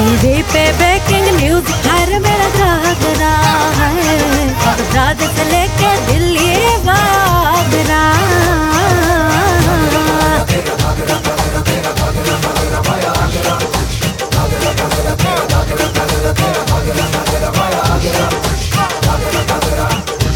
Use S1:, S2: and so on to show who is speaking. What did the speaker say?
S1: Baby, baby.